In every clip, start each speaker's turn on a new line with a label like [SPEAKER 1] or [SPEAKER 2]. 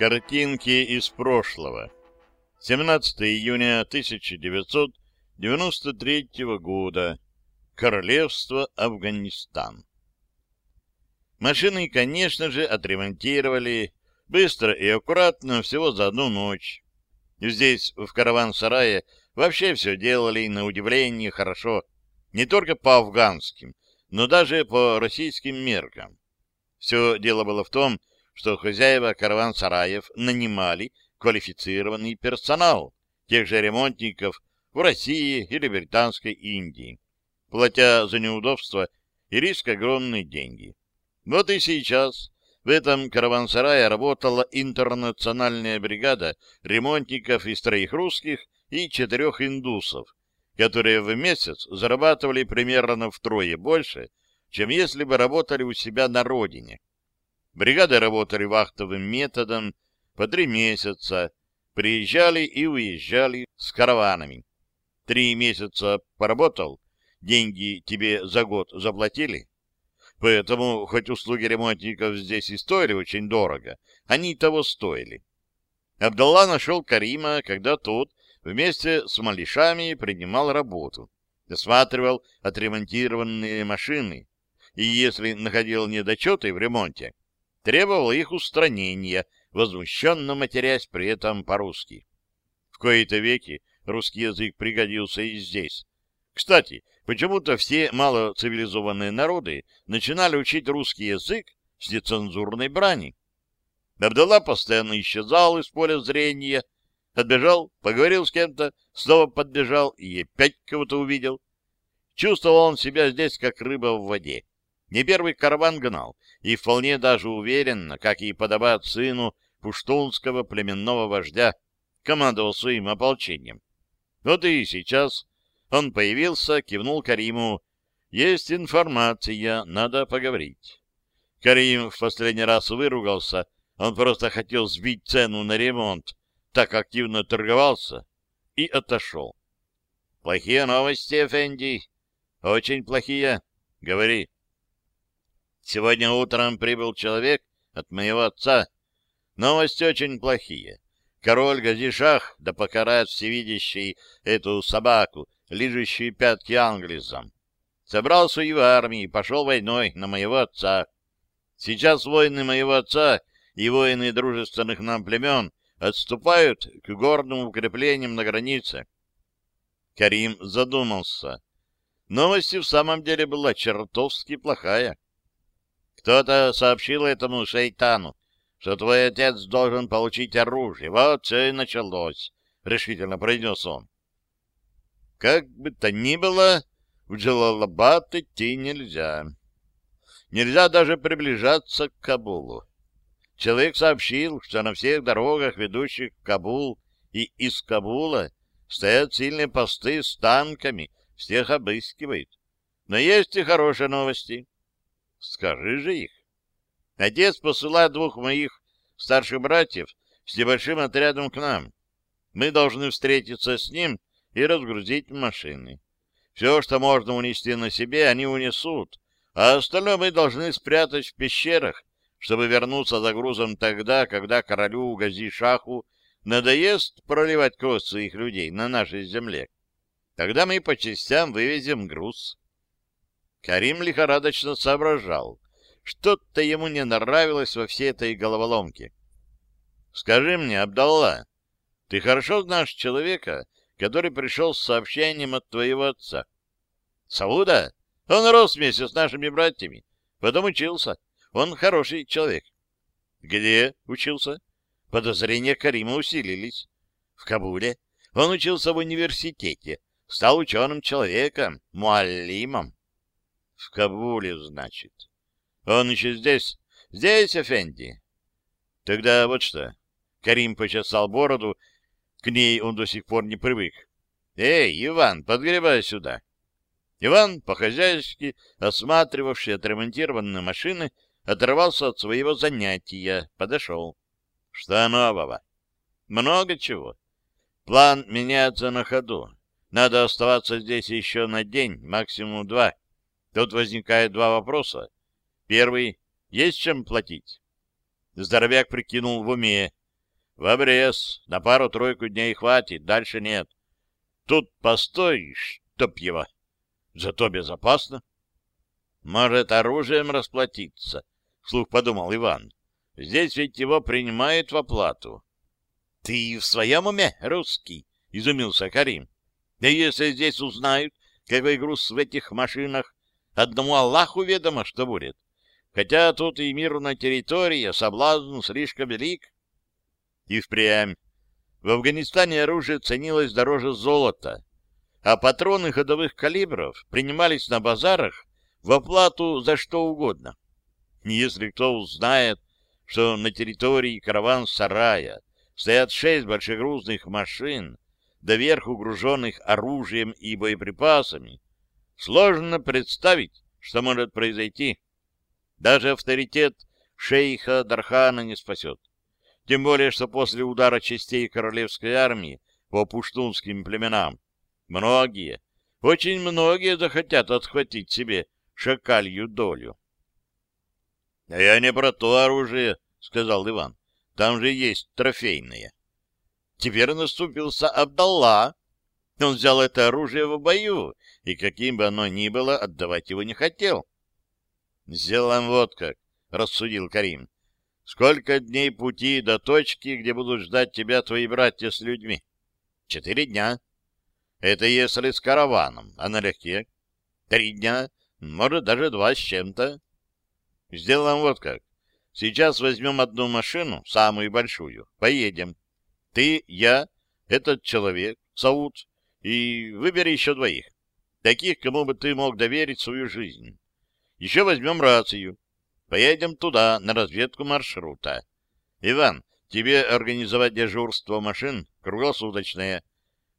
[SPEAKER 1] Картинки из прошлого. 17 июня 1993 года. Королевство Афганистан. Машины, конечно же, отремонтировали быстро и аккуратно всего за одну ночь. Здесь, в караван-сарае, вообще все делали на удивление хорошо, не только по афганским, но даже по российским меркам. Все дело было в том, что хозяева караван-сараев нанимали квалифицированный персонал, тех же ремонтников в России или Британской Индии, платя за неудобства и риск огромные деньги. Вот и сейчас в этом караван-сарае работала интернациональная бригада ремонтников из троих русских и четырех индусов, которые в месяц зарабатывали примерно втрое больше, чем если бы работали у себя на родине. Бригады работали вахтовым методом по три месяца, приезжали и уезжали с караванами. Три месяца поработал, деньги тебе за год заплатили. Поэтому, хоть услуги ремонтников здесь и стоили очень дорого, они того стоили. Абдалла нашел Карима, когда тот вместе с малышами принимал работу, осматривал отремонтированные машины, и если находил недочеты в ремонте, требовал их устранения, возмущенно матерясь при этом по-русски. В кои-то веки русский язык пригодился и здесь. Кстати, почему-то все малоцивилизованные народы начинали учить русский язык с нецензурной брани. Абдалла постоянно исчезал из поля зрения, отбежал, поговорил с кем-то, снова подбежал и опять кого-то увидел. Чувствовал он себя здесь, как рыба в воде. Не первый караван гнал, и вполне даже уверенно, как и подобает сыну пуштунского племенного вождя, командовал своим ополчением. Вот и сейчас он появился, кивнул Кариму. «Есть информация, надо поговорить». Карим в последний раз выругался, он просто хотел сбить цену на ремонт, так активно торговался, и отошел. «Плохие новости, Эфенди?» «Очень плохие. Говори». Сегодня утром прибыл человек от моего отца. Новости очень плохие. Король Газишах, да покарает всевидящий эту собаку, лижущую пятки англизам. Собрал свою армию и пошел войной на моего отца. Сейчас воины моего отца и воины дружественных нам племен отступают к горным укреплениям на границе. Карим задумался. Новость в самом деле была чертовски плохая. Кто-то сообщил этому шейтану, что твой отец должен получить оружие. Вот все и началось, — решительно произнес он. Как бы то ни было, в Джалалабад идти нельзя. Нельзя даже приближаться к Кабулу. Человек сообщил, что на всех дорогах, ведущих в Кабул и из Кабула, стоят сильные посты с танками, всех обыскивают. Но есть и хорошие новости. Скажи же их. Отец посылает двух моих старших братьев с небольшим отрядом к нам. Мы должны встретиться с ним и разгрузить машины. Все, что можно унести на себе, они унесут, а остальное мы должны спрятать в пещерах, чтобы вернуться за грузом тогда, когда королю Гази-Шаху надоест проливать кровь своих людей на нашей земле. Тогда мы по частям вывезем груз. Карим лихорадочно соображал. Что-то ему не нравилось во всей этой головоломке. — Скажи мне, Абдалла, ты хорошо знаешь человека, который пришел с сообщением от твоего отца? — Сауда? Он рос вместе с нашими братьями. Потом учился. Он хороший человек. — Где учился? Подозрения Карима усилились. — В Кабуле. Он учился в университете. Стал ученым человеком, муаллимом. В Кабуле, значит. Он еще здесь? Здесь, Эфенди. Тогда вот что. Карим почесал бороду. К ней он до сих пор не привык. Эй, Иван, подгребай сюда. Иван, по-хозяйски осматривавший отремонтированные машины, оторвался от своего занятия, подошел. Что нового? Много чего. План меняется на ходу. Надо оставаться здесь еще на день, максимум два. Тут возникает два вопроса. Первый — есть чем платить? Здоровяк прикинул в уме. В обрез. На пару-тройку дней хватит, дальше нет. Тут постой, чтоб его. Зато безопасно. Может, оружием расплатиться, — вслух подумал Иван. Здесь ведь его принимают в оплату. — Ты в своем уме, русский? — изумился Карим. — Да если здесь узнают, какой груз в этих машинах, одному Аллаху ведомо, что будет. Хотя тут и мирная территория, соблазн слишком велик. И впрямь. В Афганистане оружие ценилось дороже золота, а патроны ходовых калибров принимались на базарах в оплату за что угодно. Если кто узнает, что на территории караван-сарая стоят шесть большегрузных машин, доверху груженных оружием и боеприпасами, сложно представить, что может произойти. Даже авторитет шейха Дархана не спасет. Тем более, что после удара частей королевской армии по пуштунским племенам многие, очень многие захотят отхватить себе шакалью долю. — А я не про то оружие, — сказал Иван. — Там же есть трофейные. Теперь наступился Абдалла. Он взял это оружие в бою, и каким бы оно ни было, отдавать его не хотел. — Сделаем вот как, — рассудил Карим. Сколько дней пути до точки, где будут ждать тебя твои братья с людьми? Четыре дня. Это если с караваном, а налегке. Три дня, может, даже два с чем-то. Сделаем вот как. Сейчас возьмем одну машину, самую большую, поедем. Ты, я, этот человек, Сауд, и выбери еще двоих. Таких, кому бы ты мог доверить свою жизнь. Еще возьмем рацию. Поедем туда, на разведку маршрута. Иван, тебе организовать дежурство машин круглосуточное.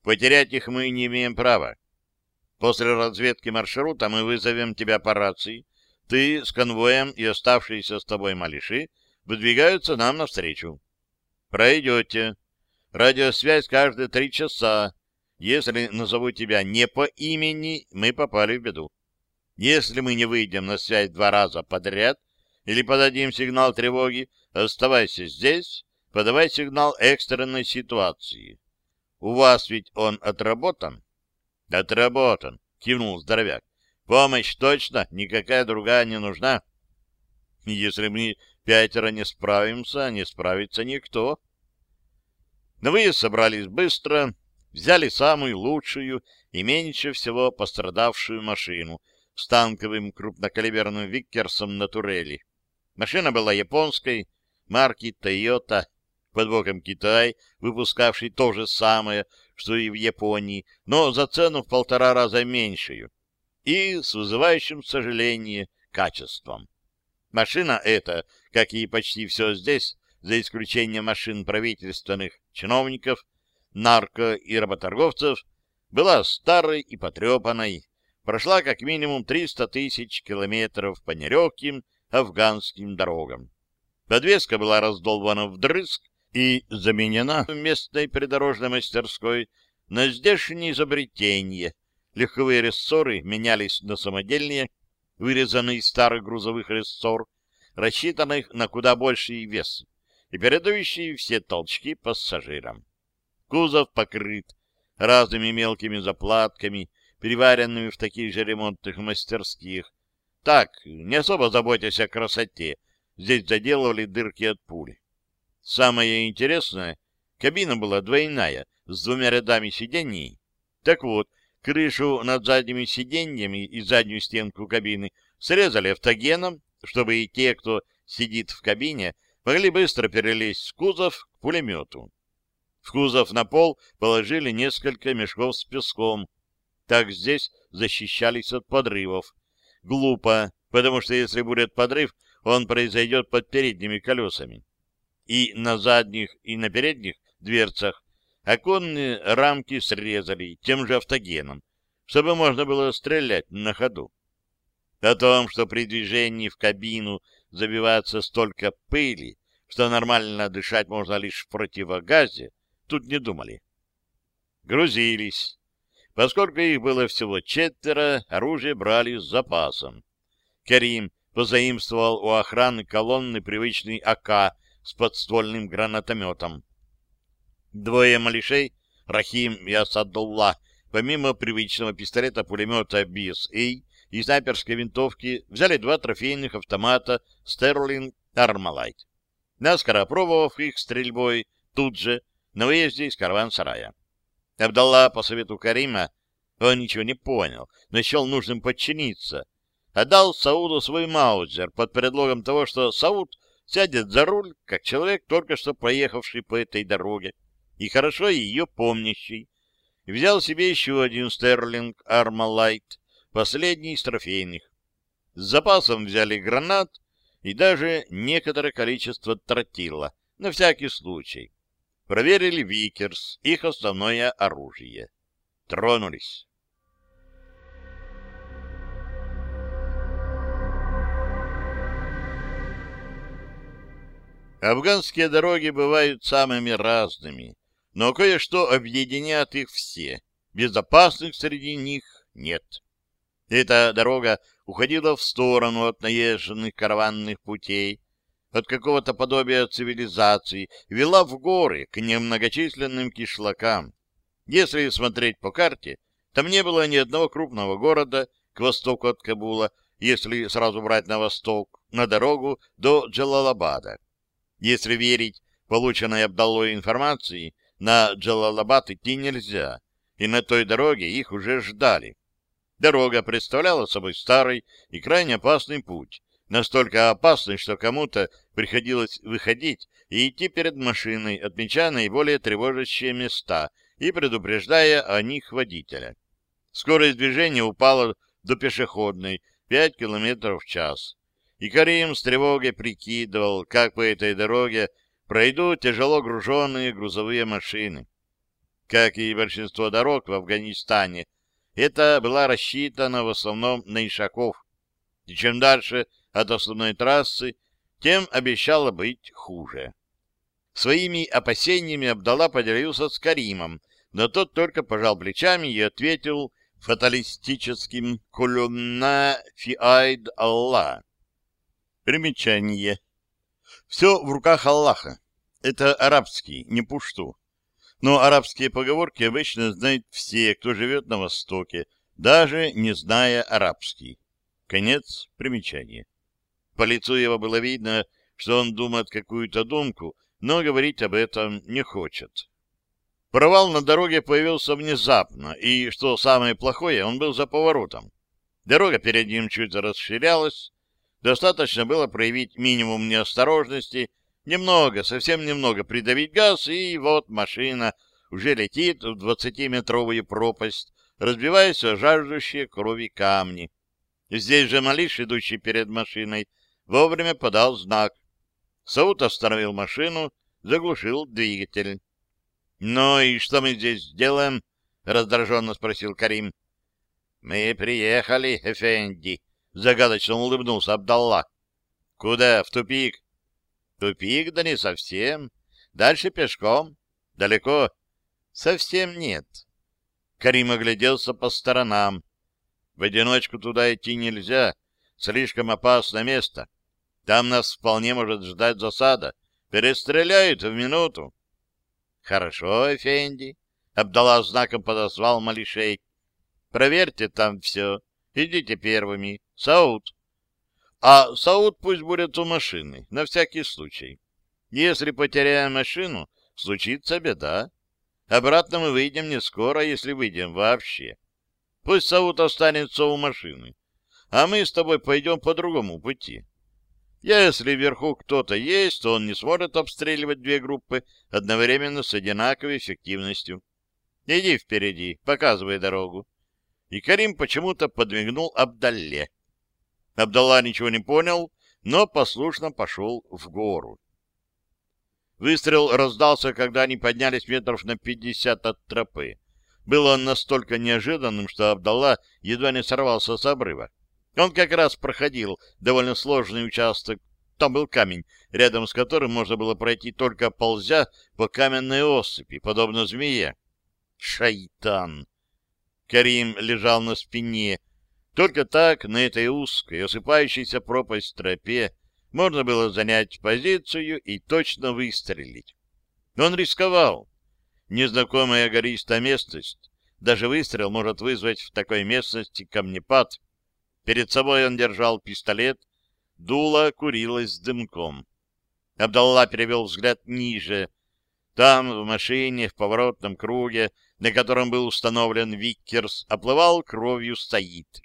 [SPEAKER 1] Потерять их мы не имеем права. После разведки маршрута мы вызовем тебя по рации. Ты с конвоем и оставшиеся с тобой малыши выдвигаются нам навстречу. Пройдете. Радиосвязь каждые три часа. Если назову тебя не по имени, мы попали в беду. Если мы не выйдем на связь два раза подряд, или подадим сигнал тревоги, оставайся здесь, подавай сигнал экстренной ситуации. У вас ведь он отработан? Отработан, кивнул здоровяк. Помощь точно, никакая другая не нужна. Если мы пятеро не справимся, не справится никто. На выезд собрались быстро, взяли самую лучшую и меньше всего пострадавшую машину с танковым крупнокалиберным Виккерсом на турели. Машина была японской, марки Toyota, под боком Китай, выпускавший то же самое, что и в Японии, но за цену в полтора раза меньшую, и с вызывающим сожаление качеством. Машина эта, как и почти все здесь, за исключением машин правительственных чиновников, нарко- и работорговцев, была старой и потрепанной, прошла как минимум 300 тысяч километров по нелегким афганским дорогам. Подвеска была раздолбана вдрызг и заменена в местной придорожной мастерской на здешнее изобретение. Легковые рессоры менялись на самодельные, вырезанные из старых грузовых рессор, рассчитанных на куда больший вес и передающие все толчки пассажирам. Кузов покрыт разными мелкими заплатками, переваренными в таких же ремонтных мастерских, так, не особо заботясь о красоте, здесь заделывали дырки от пули. Самое интересное, кабина была двойная, с двумя рядами сидений. Так вот, крышу над задними сиденьями и заднюю стенку кабины срезали автогеном, чтобы и те, кто сидит в кабине, могли быстро перелезть с кузов к пулемету. В кузов на пол положили несколько мешков с песком. Так здесь защищались от подрывов. Глупо, потому что если будет подрыв, он произойдет под передними колесами. И на задних, и на передних дверцах оконные рамки срезали тем же автогеном, чтобы можно было стрелять на ходу. О том, что при движении в кабину забивается столько пыли, что нормально дышать можно лишь в противогазе, тут не думали. Грузились. Поскольку их было всего четверо, оружие брали с запасом. Карим позаимствовал у охраны колонны привычный АК с подствольным гранатометом. Двое малышей, Рахим и Асадулла, помимо привычного пистолета-пулемета BSA и снайперской винтовки, взяли два трофейных автомата Sterling Armalite, наскоро опробовав их стрельбой тут же, на выезде из караван-сарая. Абдалла по совету Карима, он ничего не понял, но счел нужным подчиниться, отдал Сауду свой маузер под предлогом того, что Сауд сядет за руль, как человек, только что проехавший по этой дороге, и хорошо ее помнящий, и взял себе еще один Стерлинг Армалайт, последний из трофейных. С запасом взяли гранат и даже некоторое количество тротила, на всякий случай. Проверили Викерс, их основное оружие. Тронулись. Афганские дороги бывают самыми разными, но кое-что объединяет их все. Безопасных среди них нет. Эта дорога уходила в сторону от наезженных караванных путей, от какого-то подобия цивилизации, вела в горы к немногочисленным кишлакам. Если смотреть по карте, там не было ни одного крупного города к востоку от Кабула, если сразу брать на восток, на дорогу до Джалалабада. Если верить полученной Абдаллой информации, на Джалалабад идти нельзя, и на той дороге их уже ждали. Дорога представляла собой старый и крайне опасный путь, настолько опасный, что кому-то приходилось выходить и идти перед машиной, отмечая наиболее тревожащие места и предупреждая о них водителя. Скорость движения упала до пешеходной 5 км в час, и Карим с тревогой прикидывал, как по этой дороге пройдут тяжело груженные грузовые машины. Как и большинство дорог в Афганистане, это была рассчитана в основном на ишаков. И чем дальше от основной трассы, тем обещало быть хуже. Своими опасениями Абдалла поделился с Каримом, но тот только пожал плечами и ответил фаталистическим «Кулюмна фиайд Аллах». Примечание. Все в руках Аллаха. Это арабский, не пушту. Но арабские поговорки обычно знают все, кто живет на Востоке, даже не зная арабский. Конец примечания. По лицу его было видно, что он думает какую-то думку, но говорить об этом не хочет. Провал на дороге появился внезапно, и, что самое плохое, он был за поворотом. Дорога перед ним чуть расширялась, достаточно было проявить минимум неосторожности Немного, совсем немного придавить газ, и вот машина уже летит в двадцатиметровую пропасть, разбиваясь о жаждущие крови камни. Здесь же малыш, идущий перед машиной, вовремя подал знак. Саут остановил машину, заглушил двигатель. — Ну и что мы здесь делаем? — раздраженно спросил Карим. — Мы приехали, Эфенди, — загадочно улыбнулся Абдалла. — Куда? В тупик? Тупик, да не совсем. Дальше пешком. Далеко? Совсем нет. Карим огляделся по сторонам. В одиночку туда идти нельзя. Слишком опасное место. Там нас вполне может ждать засада. Перестреляют в минуту. Хорошо, Эфенди. Абдалла знаком подозвал малышей. Проверьте там все. Идите первыми. Саут. А Сауд пусть будет у машины, на всякий случай. Если потеряем машину, случится беда. Обратно мы выйдем не скоро, если выйдем вообще. Пусть Сауд останется у машины, а мы с тобой пойдем по другому пути. Если вверху кто-то есть, то он не сможет обстреливать две группы одновременно с одинаковой эффективностью. Иди впереди, показывай дорогу. И Карим почему-то подмигнул Абдалле. Абдалла ничего не понял, но послушно пошел в гору. Выстрел раздался, когда они поднялись метров на пятьдесят от тропы. Был он настолько неожиданным, что Абдалла едва не сорвался с обрыва. Он как раз проходил довольно сложный участок. Там был камень, рядом с которым можно было пройти только ползя по каменной осыпи, подобно змее. Шайтан! Карим лежал на спине, только так на этой узкой, осыпающейся пропасть тропе можно было занять позицию и точно выстрелить. Но он рисковал. Незнакомая гористая местность. Даже выстрел может вызвать в такой местности камнепад. Перед собой он держал пистолет, дуло курилось дымком. Абдалла перевел взгляд ниже. Там, в машине, в поворотном круге, на котором был установлен Виккерс, оплывал кровью Саид.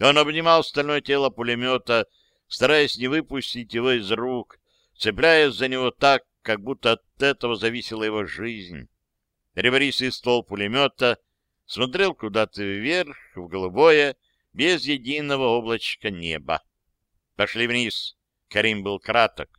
[SPEAKER 1] Он обнимал стальное тело пулемета, стараясь не выпустить его из рук, цепляясь за него так, как будто от этого зависела его жизнь. Ребристый ствол пулемета смотрел куда-то вверх, в голубое, без единого облачка неба. Пошли вниз. Карим был краток.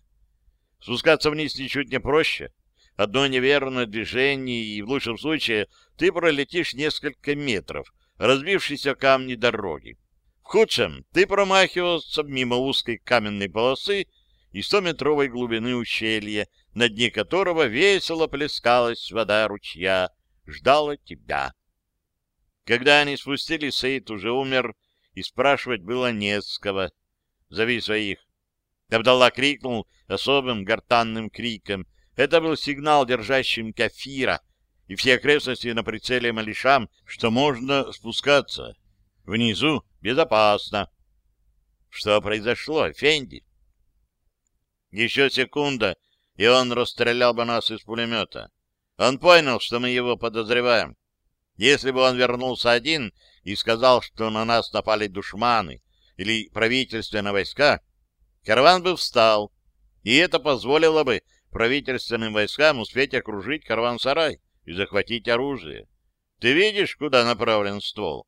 [SPEAKER 1] Спускаться вниз ничуть не проще. Одно неверное движение, и в лучшем случае ты пролетишь несколько метров, разбившись о камни дороги. В худшем ты промахивался мимо узкой каменной полосы и стометровой глубины ущелья, на дне которого весело плескалась вода ручья, ждала тебя. Когда они спустились, Саид уже умер, и спрашивать было не с кого. «Зови своих!» Абдалла крикнул особым гортанным криком. Это был сигнал держащим кафира, и все окрестности на прицеле малышам, что можно спускаться. Внизу безопасно. Что произошло, Фенди? Еще секунда, и он расстрелял бы нас из пулемета. Он понял, что мы его подозреваем. Если бы он вернулся один и сказал, что на нас напали душманы или правительственные войска, караван бы встал, и это позволило бы правительственным войскам успеть окружить караван-сарай и захватить оружие. Ты видишь, куда направлен ствол?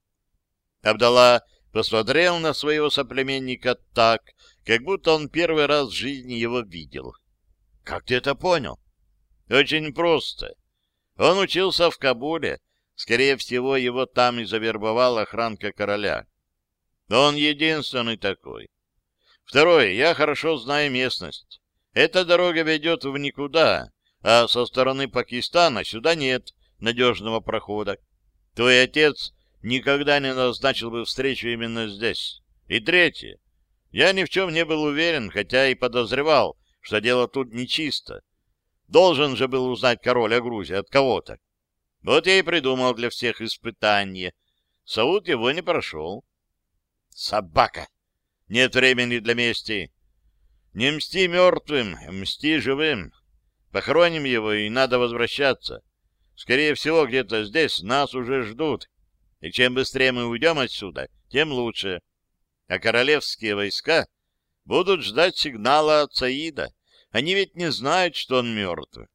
[SPEAKER 1] Абдалла посмотрел на своего соплеменника так, как будто он первый раз в жизни его видел. Как ты это понял? Очень просто. Он учился в Кабуле. Скорее всего, его там и завербовала охранка короля. Он единственный такой. Второе. Я хорошо знаю местность. Эта дорога ведет в никуда, а со стороны Пакистана сюда нет надежного прохода. Твой отец никогда не назначил бы встречу именно здесь. И третье. Я ни в чем не был уверен, хотя и подозревал, что дело тут нечисто. Должен же был узнать король о Грузии от кого-то. Вот я и придумал для всех испытание. Сауд его не прошел. Собака! Нет времени для мести. Не мсти мертвым, мсти живым. Похороним его, и надо возвращаться. Скорее всего, где-то здесь нас уже ждут. И чем быстрее мы уйдем отсюда, тем лучше. А королевские войска будут ждать сигнала от Саида. Они ведь не знают, что он мертв.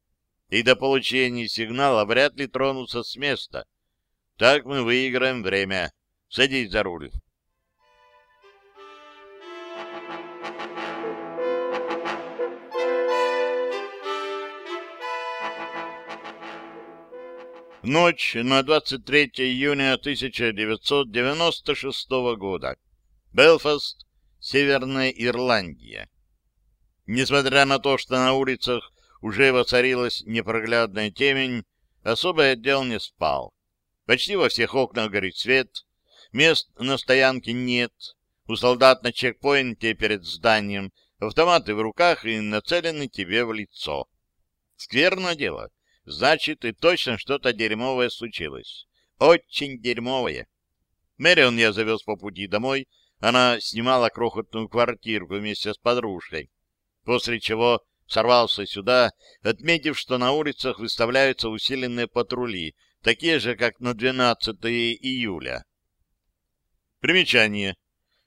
[SPEAKER 1] И до получения сигнала вряд ли тронутся с места. Так мы выиграем время. Садись за руль. Ночь на 23 июня 1996 года. Белфаст, Северная Ирландия. Несмотря на то, что на улицах уже воцарилась непроглядная темень, особый отдел не спал. Почти во всех окнах горит свет, мест на стоянке нет, у солдат на чекпоинте перед зданием автоматы в руках и нацелены тебе в лицо. Скверно дело. Значит, и точно что-то дерьмовое случилось. Очень дерьмовое. Мэрион я завез по пути домой. Она снимала крохотную квартирку вместе с подружкой после чего сорвался сюда, отметив, что на улицах выставляются усиленные патрули, такие же, как на 12 июля. Примечание.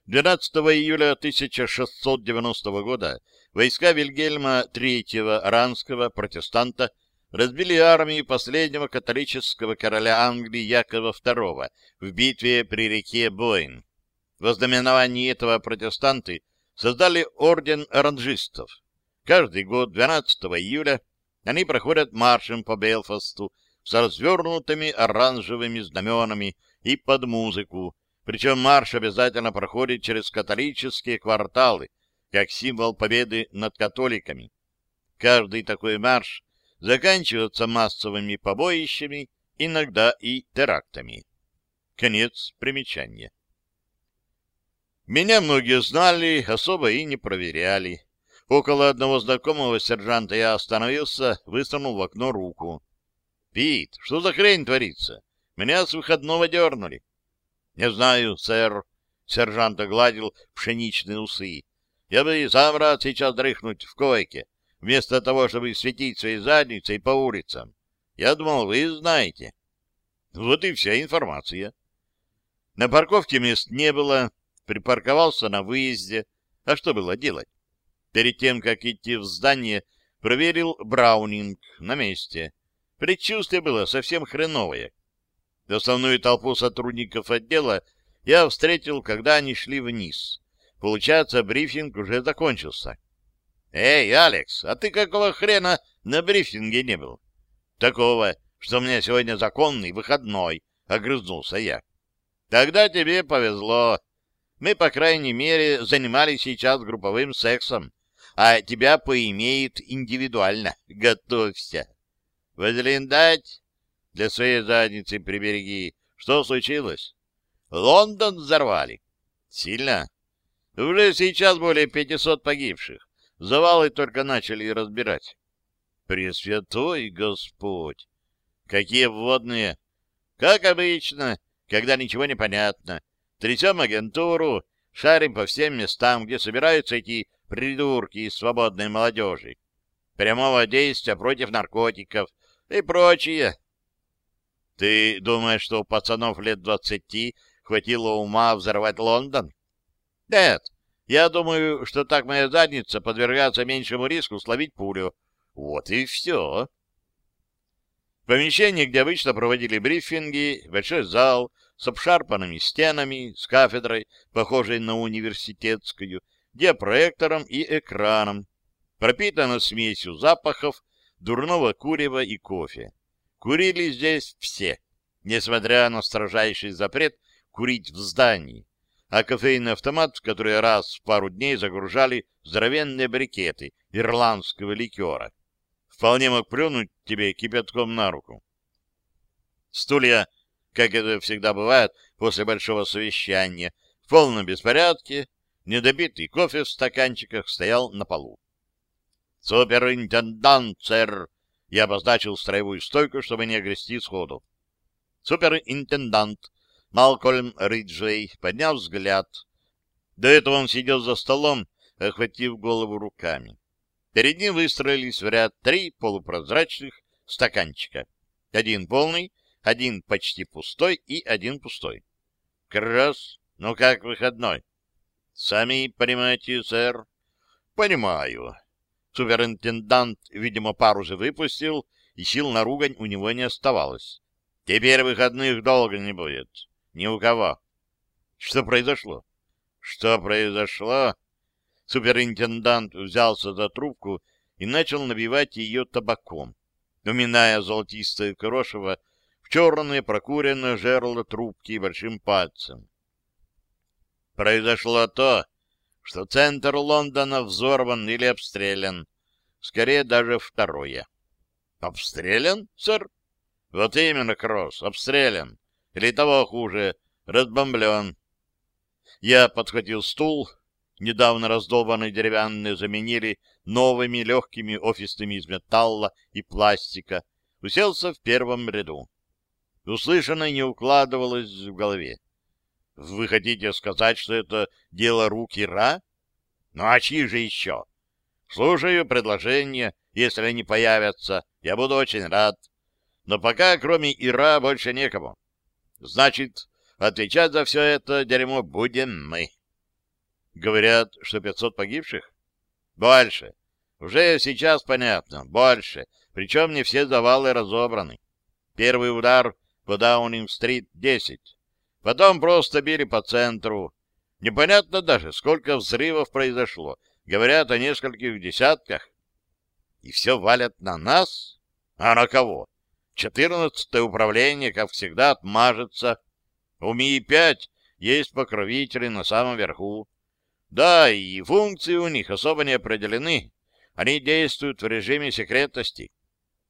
[SPEAKER 1] 12 июля 1690 года войска Вильгельма III Ранского, протестанта, разбили армии последнего католического короля Англии Якова II в битве при реке Бойн. В ознаменовании этого протестанты создали орден оранжистов. Каждый год 12 июля они проходят маршем по Белфасту с развернутыми оранжевыми знаменами и под музыку, причем марш обязательно проходит через католические кварталы, как символ победы над католиками. Каждый такой марш заканчивается массовыми побоищами, иногда и терактами. Конец примечания. Меня многие знали, особо и не проверяли. Около одного знакомого сержанта я остановился, высунул в окно руку. Пит, что за хрень творится? Меня с выходного дернули. Не знаю, сэр. Сержант огладил пшеничные усы. Я бы и сам рад сейчас дрыхнуть в койке, вместо того, чтобы светить своей задницей по улицам. Я думал, вы знаете. Вот и вся информация. На парковке мест не было, припарковался на выезде. А что было делать? Перед тем, как идти в здание, проверил Браунинг на месте. Предчувствие было совсем хреновое. Основную толпу сотрудников отдела я встретил, когда они шли вниз. Получается, брифинг уже закончился. «Эй, Алекс, а ты какого хрена на брифинге не был?» «Такого, что у меня сегодня законный выходной», — огрызнулся я. Тогда тебе повезло. Мы, по крайней мере, занимались сейчас групповым сексом, а тебя поимеют индивидуально. Готовься. Вазелин дать? Для своей задницы прибереги. Что случилось? Лондон взорвали. Сильно? Уже сейчас более 500 погибших. Завалы только начали разбирать. Пресвятой Господь! Какие вводные! Как обычно, когда ничего не понятно. Трясем агентуру, шарим по всем местам, где собираются эти придурки из свободной молодежи. Прямого действия против наркотиков и прочее. Ты думаешь, что у пацанов лет двадцати хватило ума взорвать Лондон? Нет, я думаю, что так моя задница подвергается меньшему риску словить пулю. Вот и все. Помещение, где обычно проводили брифинги, большой зал с обшарпанными стенами, с кафедрой, похожей на университетскую, диапроектором и экраном, пропитано смесью запахов, дурного курева и кофе. Курили здесь все, несмотря на строжайший запрет курить в здании, а кофейный автомат, в который раз в пару дней загружали здоровенные брикеты ирландского ликера вполне мог плюнуть тебе кипятком на руку. Стулья, как это всегда бывает после большого совещания, в полном беспорядке, недобитый кофе в стаканчиках стоял на полу. «Суперинтендант, сэр!» Я обозначил строевую стойку, чтобы не огрести сходу. Суперинтендант Малкольм Риджей поднял взгляд. До этого он сидел за столом, охватив голову руками. Перед ним выстроились в ряд три полупрозрачных стаканчика. Один полный, один почти пустой и один пустой. Крас, ну как выходной? Сами понимаете, сэр? Понимаю. Суперинтендант, видимо, пару же выпустил, и сил на ругань у него не оставалось. Теперь выходных долго не будет. Ни у кого. Что произошло? Что произошло? Суперинтендант взялся за трубку и начал набивать ее табаком, уминая золотистое крошево в черное прокуренное жерло трубки большим пальцем. Произошло то, что центр Лондона взорван или обстрелян. Скорее, даже второе. Обстрелян, сэр? Вот именно, Кросс, обстрелян. Или того хуже, разбомблен. Я подхватил стул, недавно раздолбанные деревянные заменили новыми легкими офисными из металла и пластика, уселся в первом ряду. Услышанное не укладывалось в голове. Вы хотите сказать, что это дело рук Ира? Ну а чьи же еще? Слушаю предложения, если они появятся, я буду очень рад. Но пока, кроме Ира, больше некому. Значит, отвечать за все это дерьмо будем мы. Говорят, что 500 погибших? Больше. Уже сейчас понятно. Больше. Причем не все завалы разобраны. Первый удар по Даунинг-стрит 10. Потом просто били по центру. Непонятно даже, сколько взрывов произошло. Говорят о нескольких десятках. И все валят на нас? А на кого? Четырнадцатое управление, как всегда, отмажется. У МИ-5 есть покровители на самом верху. Да, и функции у них особо не определены. Они действуют в режиме секретности.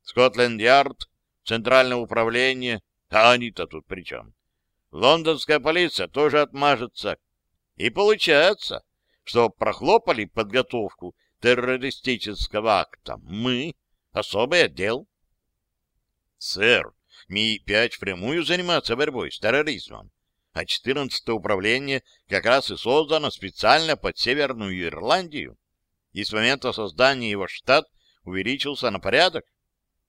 [SPEAKER 1] Скотленд-Ярд, Центральное управление, а они-то тут при чем? Лондонская полиция тоже отмажется. И получается, что прохлопали подготовку террористического акта мы, особый отдел. Сэр, Ми-5 впрямую заниматься борьбой с терроризмом, а 14 управление как раз и создано специально под Северную Ирландию, и с момента создания его штат увеличился на порядок.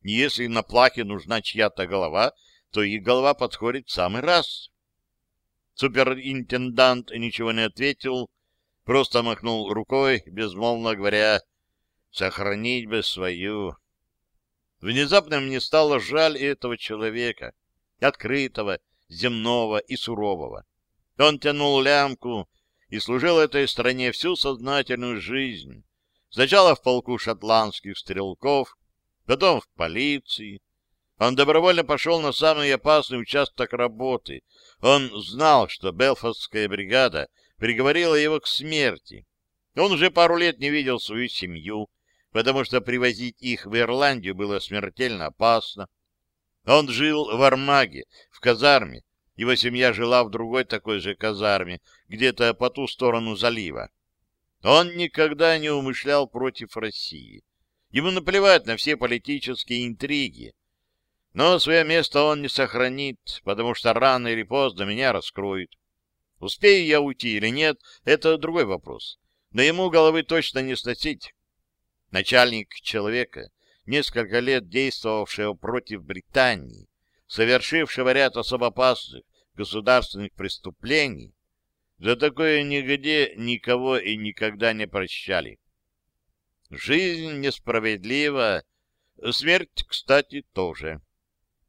[SPEAKER 1] И если на плахе нужна чья-то голова, то их голова подходит в самый раз. Суперинтендант ничего не ответил, просто махнул рукой, безмолвно говоря, «Сохранить бы свою». Внезапно мне стало жаль этого человека, открытого, земного и сурового. Он тянул лямку и служил этой стране всю сознательную жизнь. Сначала в полку шотландских стрелков, потом в полиции. Он добровольно пошел на самый опасный участок работы. Он знал, что Белфастская бригада приговорила его к смерти. Он уже пару лет не видел свою семью, потому что привозить их в Ирландию было смертельно опасно. Он жил в Армаге, в казарме. Его семья жила в другой такой же казарме, где-то по ту сторону залива. Он никогда не умышлял против России. Ему наплевать на все политические интриги. Но свое место он не сохранит, потому что рано или поздно меня раскроют. Успею я уйти или нет, это другой вопрос. Но ему головы точно не сносить начальник человека, несколько лет действовавшего против Британии, совершившего ряд особо опасных государственных преступлений, за такое нигде никого и никогда не прощали. Жизнь несправедлива, смерть, кстати, тоже.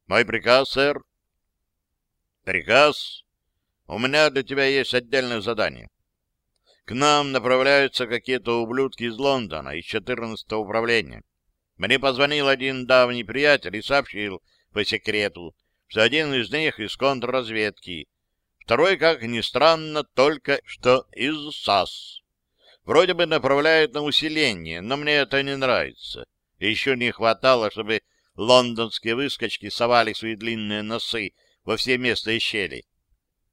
[SPEAKER 1] Мой приказ, сэр. Приказ. У меня для тебя есть отдельное задание. К нам направляются какие-то ублюдки из Лондона, из 14-го управления. Мне позвонил один давний приятель и сообщил по секрету, что один из них из контрразведки, второй, как ни странно, только что из САС. Вроде бы направляют на усиление, но мне это не нравится. Еще не хватало, чтобы лондонские выскочки совали свои длинные носы во все места и щели.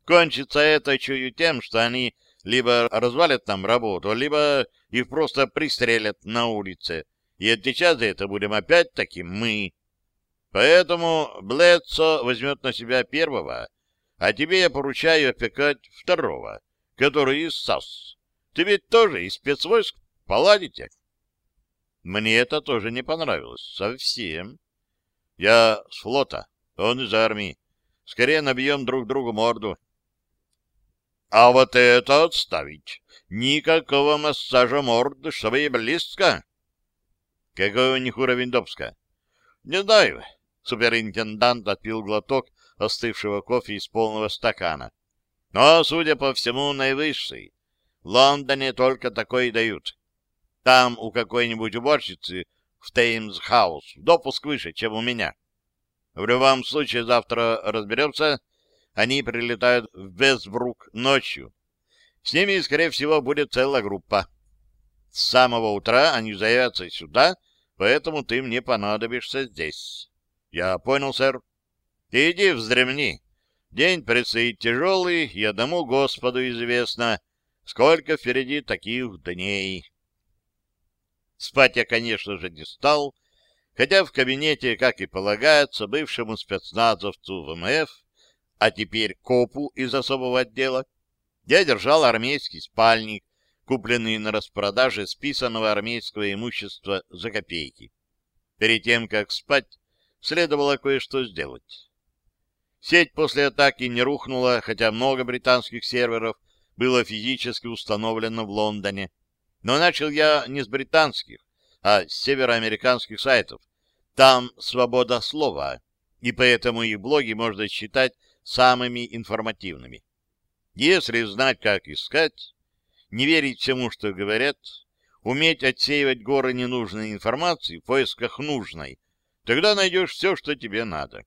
[SPEAKER 1] Кончится это, чую, тем, что они либо развалят там работу, либо их просто пристрелят на улице. И отвечать за это будем опять-таки мы. Поэтому Блэдсо возьмет на себя первого, а тебе я поручаю опекать второго, который из САС. Ты ведь тоже из спецвойск поладите. Мне это тоже не понравилось. Совсем. Я с флота, он из армии. Скорее набьем друг другу морду. А вот это отставить. Никакого массажа морды, чтобы и близко. Какой у них уровень допуска? Не знаю. Суперинтендант отпил глоток остывшего кофе из полного стакана. Но, судя по всему, наивысший. В Лондоне только такой дают. Там у какой-нибудь уборщицы в Теймс-хаус допуск выше, чем у меня. В любом случае, завтра разберемся, они прилетают в Безбрук ночью. С ними, скорее всего, будет целая группа. С самого утра они заявятся сюда, поэтому ты мне понадобишься здесь. Я понял, сэр. Ты иди вздремни. День предстоит тяжелый, и одному Господу известно, сколько впереди таких дней. Спать я, конечно же, не стал, хотя в кабинете, как и полагается, бывшему спецназовцу ВМФ, а теперь копу из особого отдела, я держал армейский спальник, купленный на распродаже списанного армейского имущества за копейки. Перед тем, как спать, следовало кое-что сделать. Сеть после атаки не рухнула, хотя много британских серверов было физически установлено в Лондоне. Но начал я не с британских, а с североамериканских сайтов. Там свобода слова, и поэтому их блоги можно считать самыми информативными. Если знать, как искать, не верить всему, что говорят, уметь отсеивать горы ненужной информации в поисках нужной, тогда найдешь все, что тебе надо.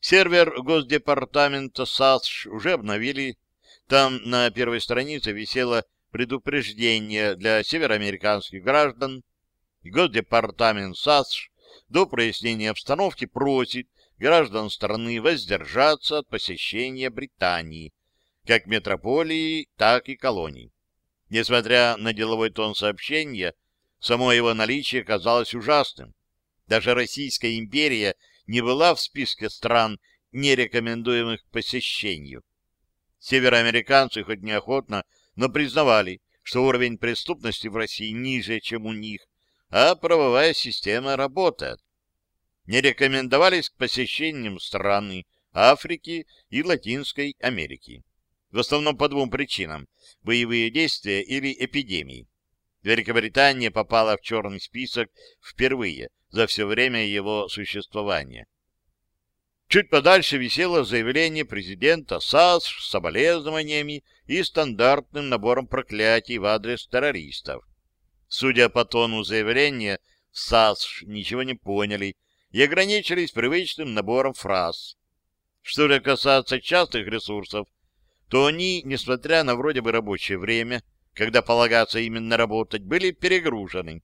[SPEAKER 1] Сервер Госдепартамента САСШ уже обновили. Там на первой странице висело предупреждение для североамериканских граждан. Госдепартамент САСШ до прояснения обстановки просит граждан страны воздержаться от посещения Британии, как метрополии, так и колоний. Несмотря на деловой тон сообщения, само его наличие казалось ужасным. Даже Российская империя не была в списке стран, не рекомендуемых к посещению. Североамериканцы хоть неохотно, но признавали, что уровень преступности в России ниже, чем у них, а правовая система работает. Не рекомендовались к посещениям страны Африки и Латинской Америки. В основном по двум причинам – боевые действия или эпидемии. Великобритания попала в черный список впервые за все время его существования. Чуть подальше висело заявление президента САС с соболезнованиями и стандартным набором проклятий в адрес террористов. Судя по тону заявления, САС ничего не поняли и ограничились привычным набором фраз. Что же касается частных ресурсов, то они, несмотря на вроде бы рабочее время, когда полагаться именно работать, были перегружены.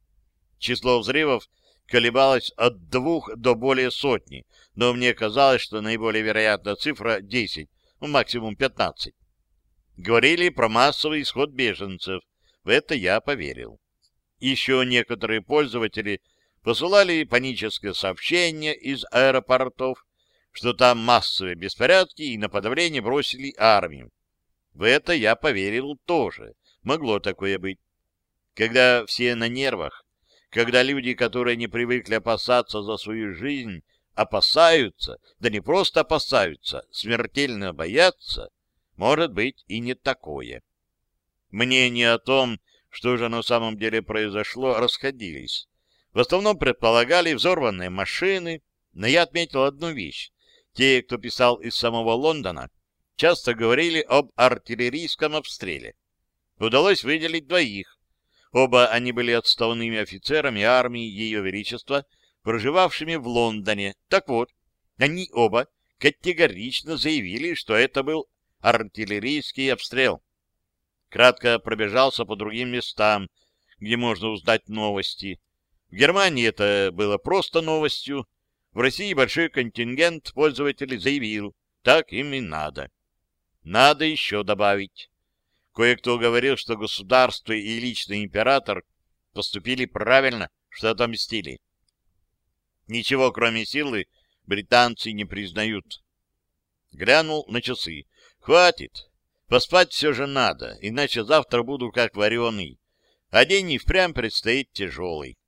[SPEAKER 1] Число взрывов колебалось от двух до более сотни, но мне казалось, что наиболее вероятная цифра 10, ну, максимум 15. Говорили про массовый исход беженцев. В это я поверил. Еще некоторые пользователи посылали панические сообщения из аэропортов, что там массовые беспорядки и на подавление бросили армию. В это я поверил тоже. Могло такое быть. Когда все на нервах, когда люди, которые не привыкли опасаться за свою жизнь, опасаются, да не просто опасаются, смертельно боятся, может быть и не такое. Мнения о том, что же на самом деле произошло, расходились. В основном предполагали взорванные машины, но я отметил одну вещь. Те, кто писал из самого Лондона, часто говорили об артиллерийском обстреле. Удалось выделить двоих. Оба они были отставными офицерами армии Ее Величества, проживавшими в Лондоне. Так вот, они оба категорично заявили, что это был артиллерийский обстрел. Кратко пробежался по другим местам, где можно узнать новости. В Германии это было просто новостью. В России большой контингент пользователей заявил, так им и надо. Надо еще добавить. Кое-кто говорил, что государство и личный император поступили правильно, что отомстили. Ничего, кроме силы, британцы не признают. Глянул на часы. Хватит. Поспать все же надо, иначе завтра буду как вареный. А день и впрямь предстоит тяжелый.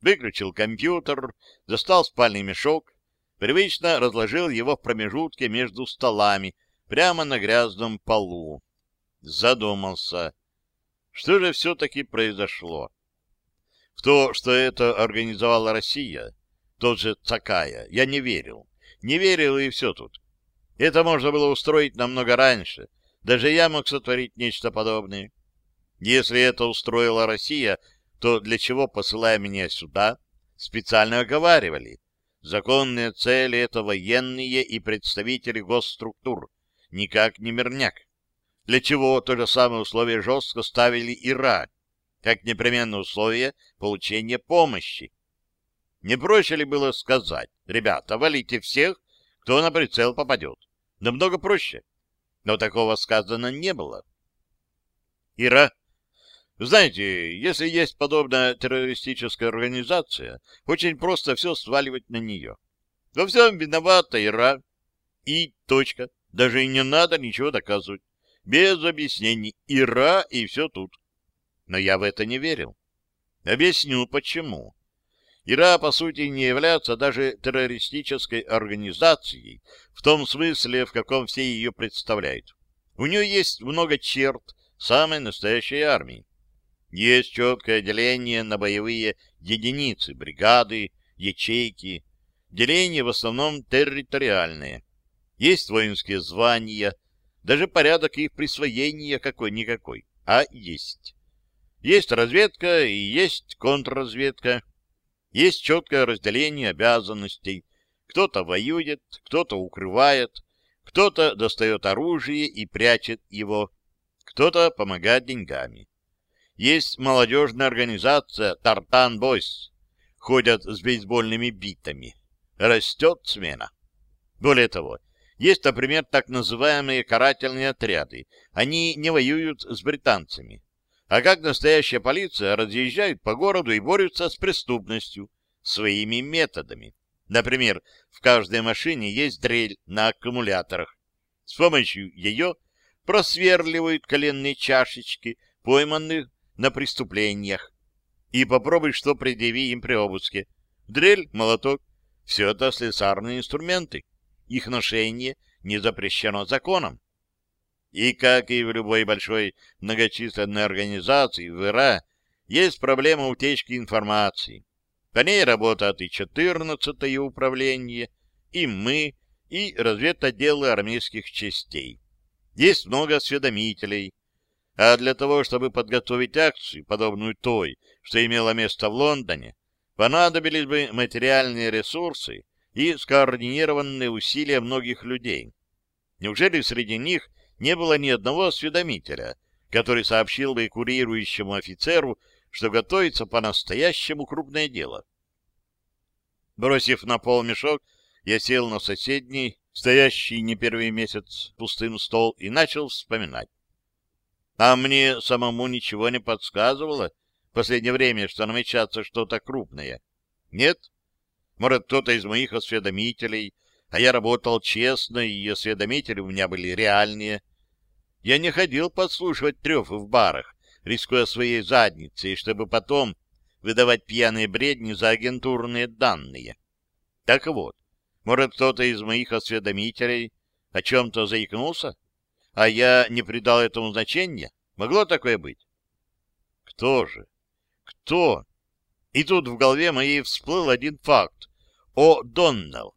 [SPEAKER 1] Выключил компьютер, достал спальный мешок, привычно разложил его в промежутке между столами, прямо на грязном полу. Задумался. Что же все-таки произошло? В то, что это организовала Россия, тот же Цакая, я не верил. Не верил, и все тут. Это можно было устроить намного раньше. Даже я мог сотворить нечто подобное. Если это устроила Россия, то для чего, посылая меня сюда, специально оговаривали? Законные цели — это военные и представители госструктур, никак не мирняк. Для чего то же самое условие жестко ставили Ирак, как непременное условие получения помощи. Не проще ли было сказать, ребята, валите всех, кто на прицел попадет? Намного проще. Но такого сказано не было. Ира, знаете, если есть подобная террористическая организация, очень просто все сваливать на нее. Во всем виновата Ира. И точка. Даже и не надо ничего доказывать. Без объяснений. Ира и все тут. Но я в это не верил. Объясню, почему. Ира, по сути, не является даже террористической организацией в том смысле, в каком все ее представляют. У нее есть много черт самой настоящей армии. Есть четкое деление на боевые единицы, бригады, ячейки. Деление в основном территориальные. Есть воинские звания, даже порядок их присвоения какой-никакой, а есть. Есть разведка и есть контрразведка. Есть четкое разделение обязанностей. Кто-то воюет, кто-то укрывает, кто-то достает оружие и прячет его, кто-то помогает деньгами. Есть молодежная организация «Тартан Бойс». Ходят с бейсбольными битами. Растет смена. Более того, есть, например, так называемые карательные отряды. Они не воюют с британцами. А как настоящая полиция разъезжают по городу и борются с преступностью своими методами. Например, в каждой машине есть дрель на аккумуляторах. С помощью ее просверливают коленные чашечки, пойманных на преступлениях. И попробуй, что предъяви им при обыске. Дрель, молоток — все это слесарные инструменты. Их ношение не запрещено законом. И, как и в любой большой многочисленной организации в ИРА, есть проблема утечки информации. По ней работает и 14-е управление, и мы, и разведотделы армейских частей. Есть много осведомителей. А для того, чтобы подготовить акцию, подобную той, что имела место в Лондоне, понадобились бы материальные ресурсы и скоординированные усилия многих людей. Неужели среди них не было ни одного осведомителя, который сообщил бы курирующему офицеру, что готовится по-настоящему крупное дело? Бросив на пол мешок, я сел на соседний, стоящий не первый месяц, пустым стол и начал вспоминать. А мне самому ничего не подсказывало в последнее время, что намечается что-то крупное. Нет? Может, кто-то из моих осведомителей, а я работал честно, и осведомители у меня были реальные. Я не ходил подслушивать трев в барах, рискуя своей задницей, чтобы потом выдавать пьяные бредни за агентурные данные. Так вот, может, кто-то из моих осведомителей о чем-то заикнулся, а я не придал этому значения? Могло такое быть? Кто же? Кто? И тут в голове моей всплыл один факт. О. Доннелл.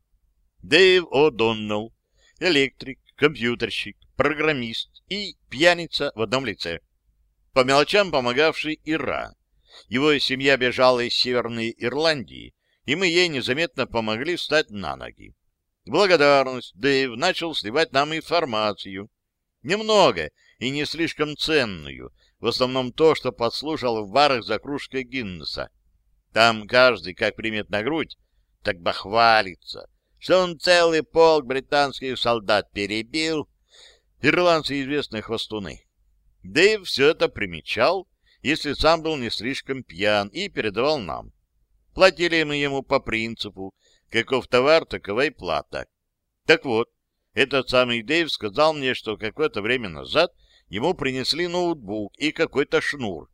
[SPEAKER 1] Дэйв О. Доннелл. Электрик, компьютерщик, программист и пьяница в одном лице. По мелочам помогавший Ира. Его семья бежала из Северной Ирландии и мы ей незаметно помогли встать на ноги. благодарность Дэйв начал сливать нам информацию. Немного и не слишком ценную, в основном то, что подслушал в барах за кружкой Гиннеса. Там каждый, как примет на грудь, так бахвалится, что он целый полк британских солдат перебил. Ирландцы известные хвостуны. Дэйв все это примечал, если сам был не слишком пьян, и передавал нам. Платили мы ему по принципу «каков товар, такова и плата». Так вот, этот самый Дэйв сказал мне, что какое-то время назад ему принесли ноутбук и какой-то шнур.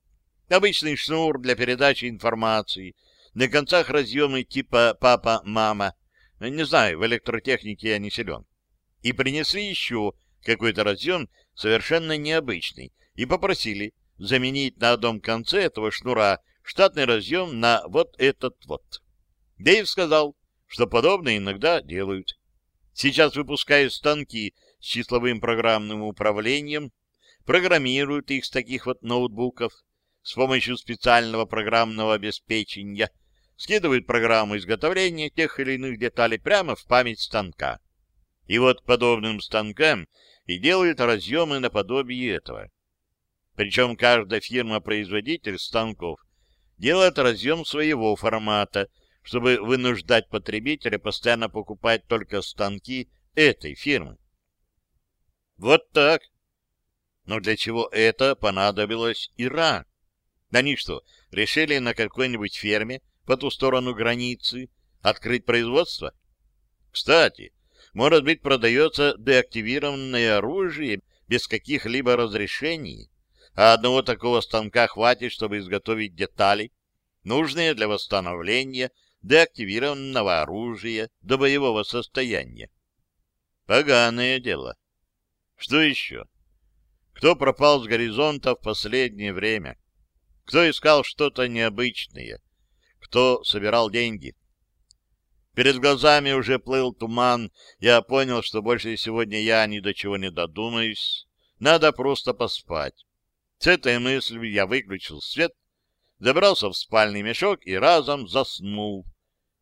[SPEAKER 1] Обычный шнур для передачи информации. На концах разъемы типа «папа-мама». Не знаю, в электротехнике я не силен. И принесли еще какой-то разъем совершенно необычный и попросили заменить на одном конце этого шнура штатный разъем на вот этот вот. Дэйв сказал, что подобное иногда делают. Сейчас выпускают станки с числовым программным управлением, программируют их с таких вот ноутбуков с помощью специального программного обеспечения, скидывают программу изготовления тех или иных деталей прямо в память станка. И вот подобным станкам и делают разъемы наподобие этого. Причем каждая фирма-производитель станков делает разъем своего формата, чтобы вынуждать потребителя постоянно покупать только станки этой фирмы. Вот так. Но для чего это понадобилось Ира? Они что, решили на какой-нибудь ферме по ту сторону границы открыть производство? Кстати, может быть, продается деактивированное оружие без каких-либо разрешений? а одного такого станка хватит, чтобы изготовить детали, нужные для восстановления деактивированного оружия до боевого состояния. Поганое дело. Что еще? Кто пропал с горизонта в последнее время? Кто искал что-то необычное? Кто собирал деньги? Перед глазами уже плыл туман, я понял, что больше сегодня я ни до чего не додумаюсь. Надо просто поспать. С этой мыслью я выключил свет, забрался в спальный мешок и разом заснул,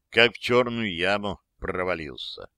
[SPEAKER 1] как в черную яму провалился.